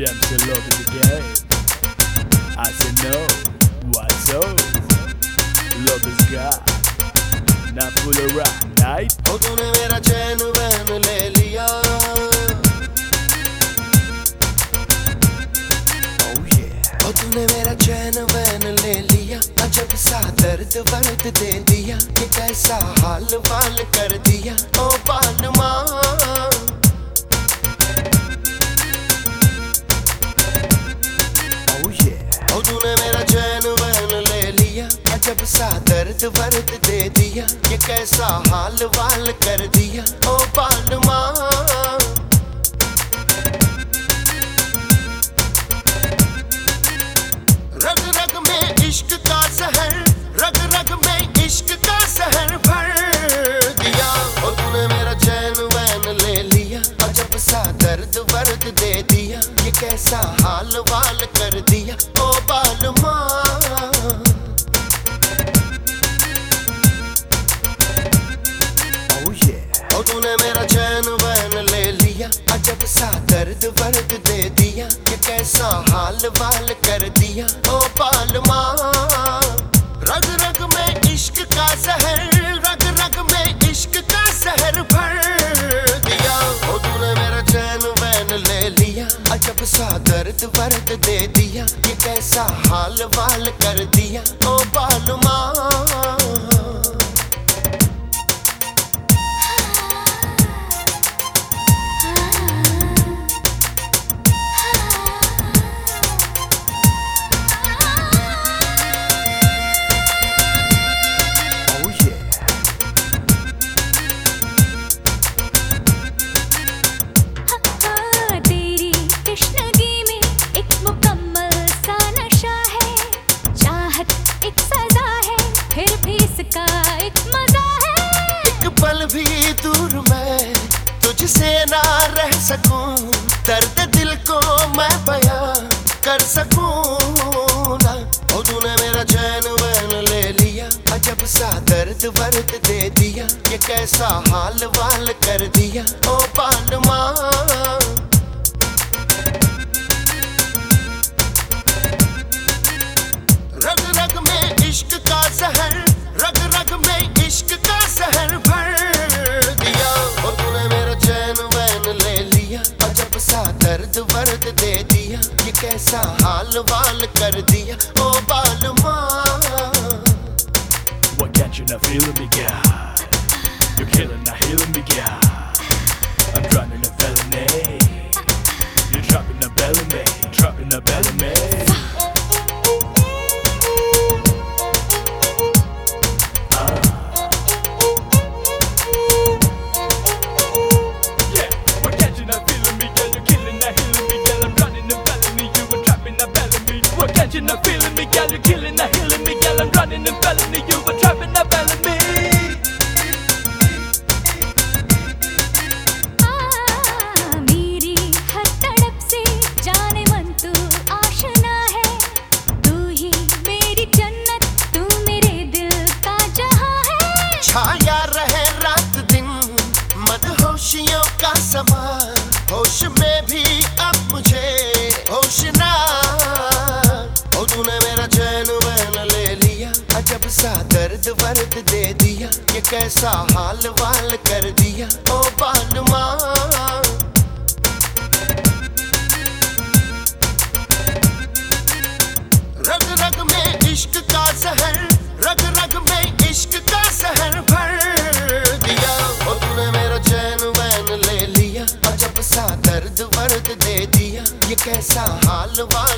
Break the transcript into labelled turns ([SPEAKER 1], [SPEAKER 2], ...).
[SPEAKER 1] them to love in the game. I said no, what's so? Love is God, not full of rock, right?
[SPEAKER 2] Oh,
[SPEAKER 1] तूने मेरा चैन van ले लिया ओ तूने मेरा चैन van ले लिया अजब सा दर्द वर्द दे दिया ये कैसा हाल वाल कर दिया ओ पान माँ अजब सा दर्द वर्द दे दिया, ये कैसा हाल वाल कर दिया, ओ बालमा रग रग में इश्क का जहर रग रग में इश्क का जहर भर दिया। ओ तूने मेरा चैन वैन ले लिया अजब सा दर्द वर्द दे दिया, ये कैसा हाल वाल
[SPEAKER 3] दर्द दे दिया कि कैसा हाल वाल कर दिया। इसका एक मज़ा है।
[SPEAKER 1] एक पल भी दूर मैं तुझसे ना रह सकूँ। दर्द दिल को मैं बयां कर सकूँ ना। ओ, तूने मेरा चैन वैन ले लिया, अजब सा दर्द वर्द दे दिया, ये कैसा हाल वाल कर दिया। ओ पालमा वर्द वर्द दे दिया, ये कैसा हाल वाल कर दिया, ओ
[SPEAKER 2] बाल माँ वो can't you not feel me.
[SPEAKER 3] का
[SPEAKER 1] समा होश में भी अब मुझे होश ना। ओ, तूने मेरा चैन वैन ले लिया, अजब सा दर्द वर्द दे दिया, ये कैसा हाल वाल कर दिया। ओ बालमा around.